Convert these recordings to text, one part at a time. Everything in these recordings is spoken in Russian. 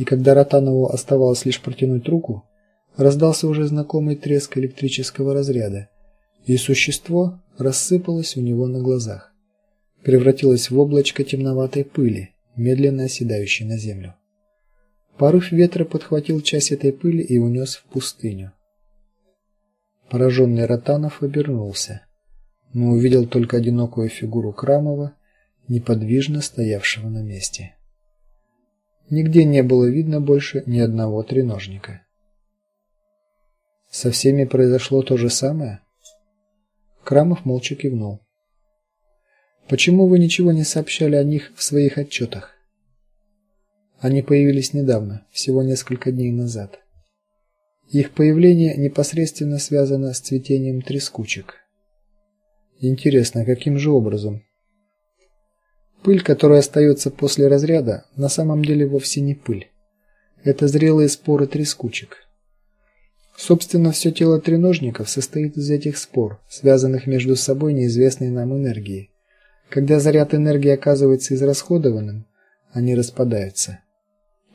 и когда Ротанову оставалось лишь протянуть руку, раздался уже знакомый треск электрического разряда, и существо рассыпалось у него на глазах, превратилось в облачко темноватой пыли, медленно оседающей на землю. Порыв ветра подхватил часть этой пыли и унес в пустыню. Пораженный Ротанов обернулся, но увидел только одинокую фигуру Крамова, неподвижно стоявшего на месте. Нигде не было видно больше ни одного треножника. Со всеми произошло то же самое? Крамов молча кивнул. Почему вы ничего не сообщали о них в своих отчетах? Они появились недавно, всего несколько дней назад. Их появление непосредственно связано с цветением трескучек. Интересно, каким же образом? Пыль, которая остается после разряда, на самом деле вовсе не пыль. Это зрелые споры трескучек. Собственно, все тело треножников состоит из этих спор, связанных между собой неизвестной нам энергией. Когда заряд энергии оказывается израсходованным, они распадаются.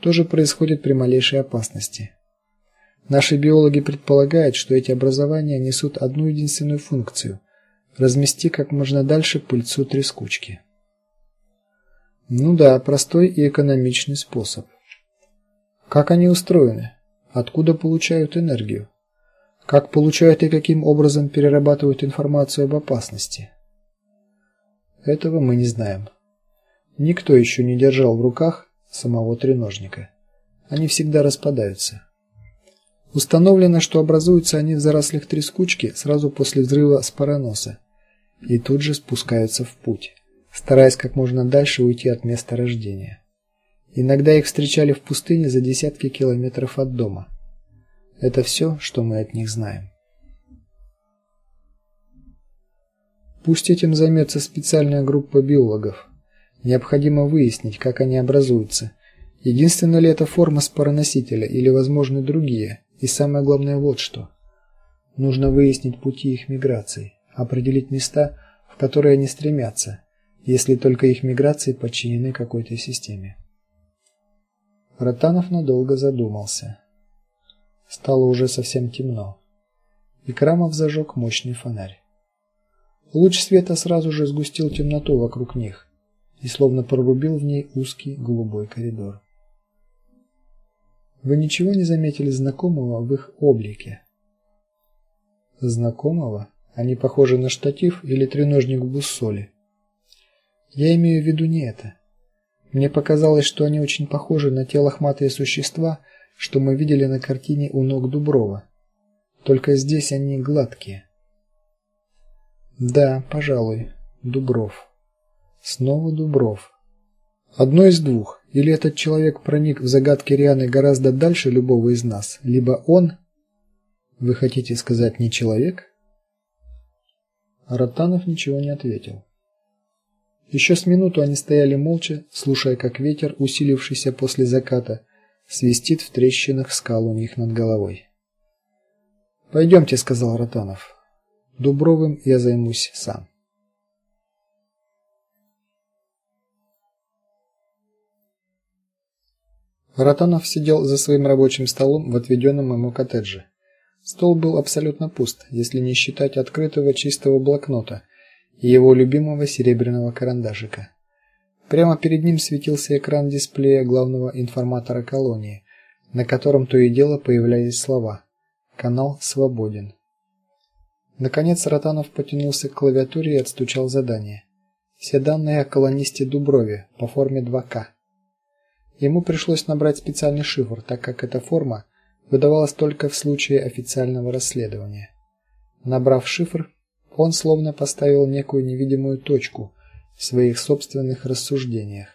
То же происходит при малейшей опасности. Наши биологи предполагают, что эти образования несут одну единственную функцию размести как можно дальше пыльцу трескучки. Ну да, простой и экономичный способ. Как они устроены? Откуда получают энергию? Как получают и каким образом перерабатывают информацию об опасности? Этого мы не знаем. Никто еще не держал в руках самого треножника. Они всегда распадаются. Установлено, что образуются они в зарослях трескучки сразу после взрыва спороноса и тут же спускаются в путь, стараясь как можно дальше уйти от места рождения. Иногда их встречали в пустыне за десятки километров от дома. Это все, что мы от них знаем. Пусть этим займется специальная группа биологов. Необходимо выяснить, как они образуются. Единственная ли это форма спороносителя или возможны другие? И самое главное вот что. Нужно выяснить пути их миграции, определить места, в которые они стремятся, если только их миграции подчинены какой-то системе. Ротанов надолго задумался. Стало уже совсем темно. И Крамов зажег мощный фонарь. Луч света сразу же сгустил темноту вокруг них и словно прорубил в ней узкий голубой коридор. Вы ничего не заметили знакомого в их облике? Знакомого? Они похожи на штатив или треножник буссоли. Я имею в виду не это. Мне показалось, что они очень похожи на те лохматые существа, что мы видели на картине у ног Дуброва. Только здесь они гладкие. Да, пожалуй, Дубров. Снова Дубров. Одно из двух: или этот человек проник в загадки Рианы гораздо дальше любого из нас, либо он Вы хотите сказать не человек? Ротанов ничего не ответил. Еще с минуту они стояли молча, слушая, как ветер, усилившийся после заката, свистит в трещинах скал у них над головой. «Пойдемте», — сказал Ротанов. Дубровым я займусь сам. Ротанов сидел за своим рабочим столом в отведенном ему коттедже. Стол был абсолютно пуст, если не считать открытого чистого блокнота его любимого серебряного карандашика. Прямо перед ним светился экран дисплея главного информатора колонии, на котором то и дело появлялись слова: "Канал свободен". Наконец Ротанов потянулся к клавиатуре и отстучал задание. Все данные о колонисте Дуброве по форме 2К. Ему пришлось набрать специальный шифр, так как эта форма выдавалась только в случае официального расследования. Набрав шифр, он словно поставил некую невидимую точку в своих собственных рассуждениях.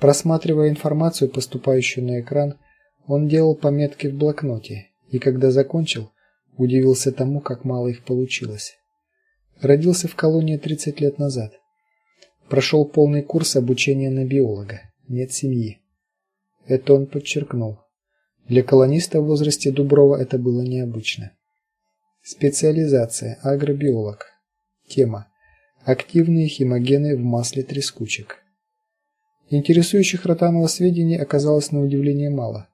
Просматривая информацию, поступающую на экран, он делал пометки в блокноте, и когда закончил, удивился тому, как мало их получилось. Родился в колонии 30 лет назад. Прошел полный курс обучения на биолога. Нет семьи. Это он подчеркнул. Для колониста в возрасте Дуброва это было необычно. Специализация агробиолог. Тема: активные химогены в масле трескучек. Интересующих Ротанова сведений оказалось на удивление мало.